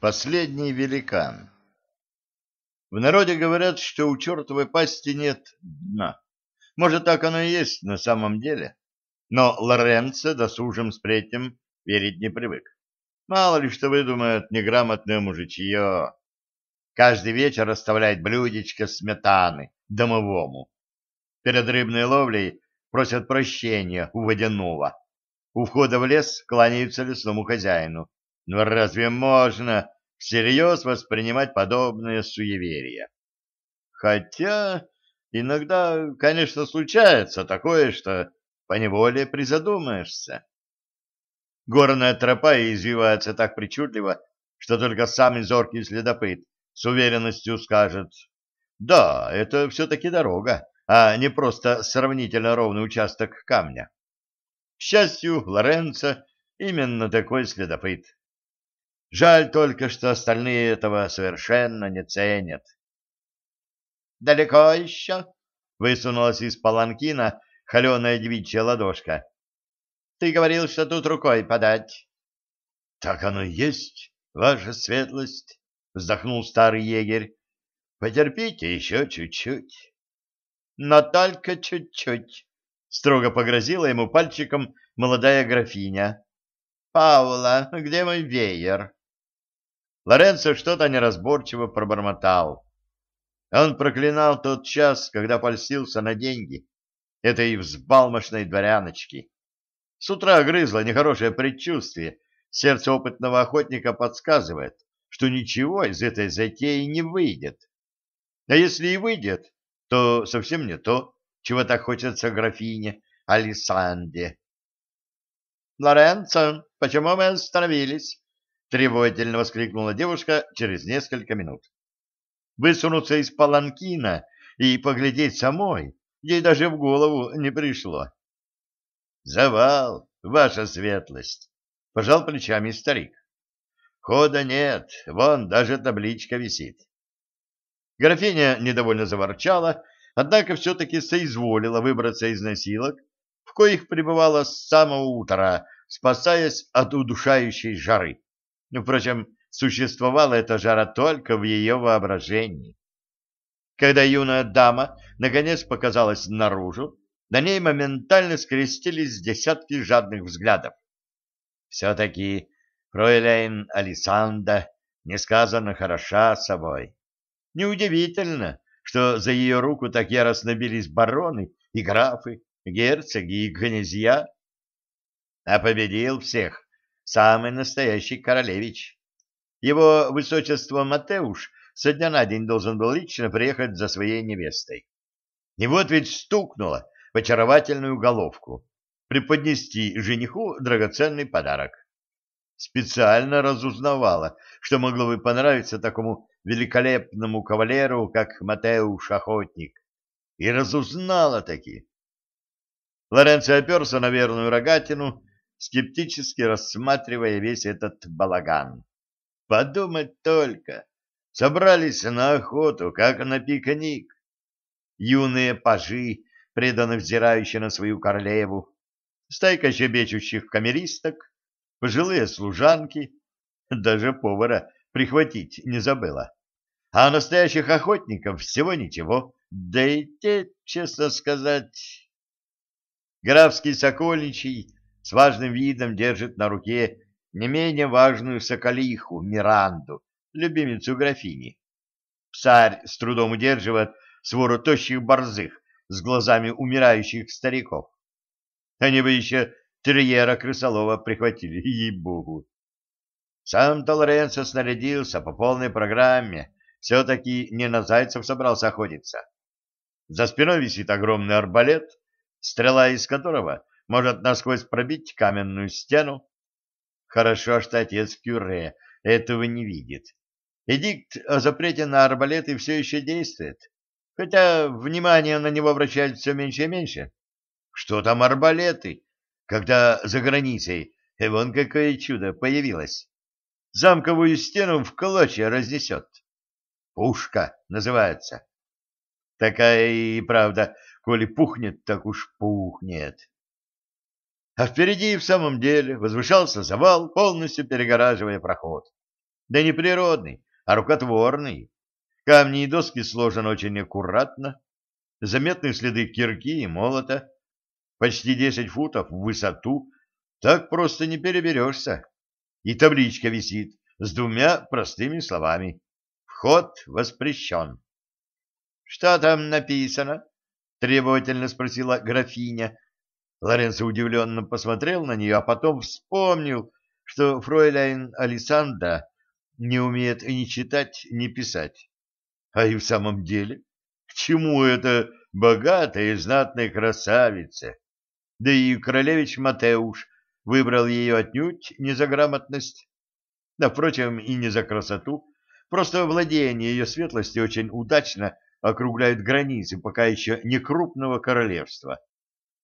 Последний великан. В народе говорят, что у чертовой пасти нет дна. Может, так оно и есть на самом деле. Но Лоренцо досужим сплетням верить не привык. Мало ли что выдумает неграмотное мужичье. Каждый вечер оставляет блюдечко сметаны домовому. Перед рыбной ловлей просят прощения у водяного. У входа в лес кланяются лесному хозяину. Но разве можно всерьез воспринимать подобное суеверие? Хотя иногда, конечно, случается такое, что поневоле призадумаешься. Горная тропа извивается так причудливо, что только самый зоркий следопыт с уверенностью скажет, да, это все-таки дорога, а не просто сравнительно ровный участок камня. К счастью, Лоренцо именно такой следопыт. Жаль только, что остальные этого совершенно не ценят. «Далеко еще?» — высунулась из паланкина холеная девичья ладошка. «Ты говорил, что тут рукой подать». «Так оно и есть, ваша светлость», — вздохнул старый егерь. «Потерпите еще чуть-чуть». «Но только чуть-чуть», — строго погрозила ему пальчиком молодая графиня. «Паула, где мой веер?» Лоренцо что-то неразборчиво пробормотал. Он проклинал тот час, когда польстился на деньги этой взбалмошной дворяночки. С утра грызло нехорошее предчувствие. Сердце опытного охотника подсказывает, что ничего из этой затеи не выйдет. А если и выйдет, то совсем не то, чего так хочется графине Алисанде. «Лоренцо, почему мы остановились?» — требовательно воскликнула девушка через несколько минут. Высунуться из паланкина и поглядеть самой ей даже в голову не пришло. «Завал, ваша светлость!» — пожал плечами старик. «Хода нет, вон даже табличка висит». Графиня недовольно заворчала, однако все-таки соизволила выбраться из носилок, в коих пребывала с самого утра, спасаясь от удушающей жары. Ну, впрочем, существовала эта жара только в ее воображении. Когда юная дама наконец показалась наружу, на ней моментально скрестились десятки жадных взглядов. Все-таки фройлейн Алисанда несказанно хороша собой. Неудивительно, что за ее руку так яростно бились бароны и графы, герцоги и князья. А победил всех самый настоящий королевич. Его высочество Матеуш со дня на день должен был лично приехать за своей невестой. И вот ведь стукнуло в очаровательную головку преподнести жениху драгоценный подарок. Специально разузнавала, что могло бы понравиться такому великолепному кавалеру, как Матеуш Охотник. И разузнала таки. Лоренцо оперся на верную рогатину скептически рассматривая весь этот балаган. Подумать только, собрались на охоту, как на пикник. Юные пажи, преданно взирающие на свою королеву, стайка щебечущих камеристок, пожилые служанки, даже повара прихватить не забыла. А настоящих охотников всего ничего, да и те, честно сказать... Графский Сокольничий с важным видом держит на руке не менее важную соколиху Миранду, любимицу графини. Псарь с трудом удерживает свору тощих борзых с глазами умирающих стариков. Они бы еще терьера крысолова прихватили, ей-богу. Сам-то Лоренцо снарядился по полной программе, все-таки не на зайцев собрался охотиться. За спиной висит огромный арбалет, стрела из которого может насквозь пробить каменную стену. Хорошо, что отец Кюре этого не видит. Эдикт о запрете на арбалеты все еще действует, хотя внимание на него обращают все меньше и меньше. Что там арбалеты, когда за границей, и вон какое чудо появилось. Замковую стену в клочья разнесет. Пушка называется. Такая и правда, коли пухнет, так уж пухнет а впереди в самом деле возвышался завал, полностью перегораживая проход. Да не природный, а рукотворный. Камни и доски сложены очень аккуратно. Заметны следы кирки и молота. Почти десять футов в высоту. Так просто не переберешься. И табличка висит с двумя простыми словами. Вход воспрещен. — Что там написано? — требовательно спросила графиня. Лоренцо удивленно посмотрел на нее, а потом вспомнил, что фройляйн Алисанда не умеет ни читать, ни писать. А и в самом деле, к чему это богатая и знатная красавица? Да и королевич Матеуш выбрал ее отнюдь не за грамотность, да, впрочем, и не за красоту, просто владение ее светлости очень удачно округляют границы пока еще не крупного королевства.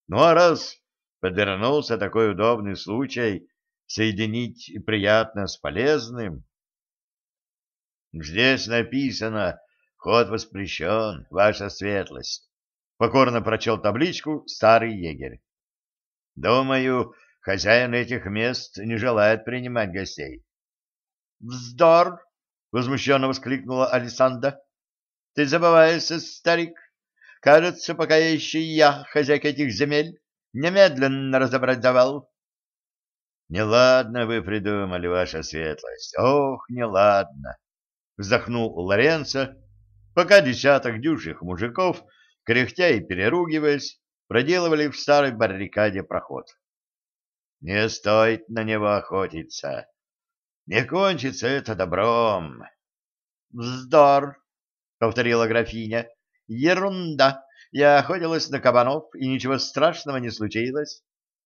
Ну а раз подвернулся такой удобный случай соединить приятно с полезным... Здесь написано «Вход воспрещен, ваша светлость», — покорно прочел табличку старый егерь. «Думаю, хозяин этих мест не желает принимать гостей». «Вздор!» — возмущенно воскликнула Александра. Ты забываешься, старик. Кажется, пока еще я, хозяйка этих земель, немедленно разобрать давал. Неладно вы придумали, ваша светлость. Ох, неладно. Вздохнул Лоренцо, пока десяток дюжих мужиков, кряхтя и переругиваясь, проделывали в старой баррикаде проход. Не стоит на него охотиться. Не кончится это добром. Вздор, — повторила графиня. — Ерунда. Я охотилась на кабанов, и ничего страшного не случилось.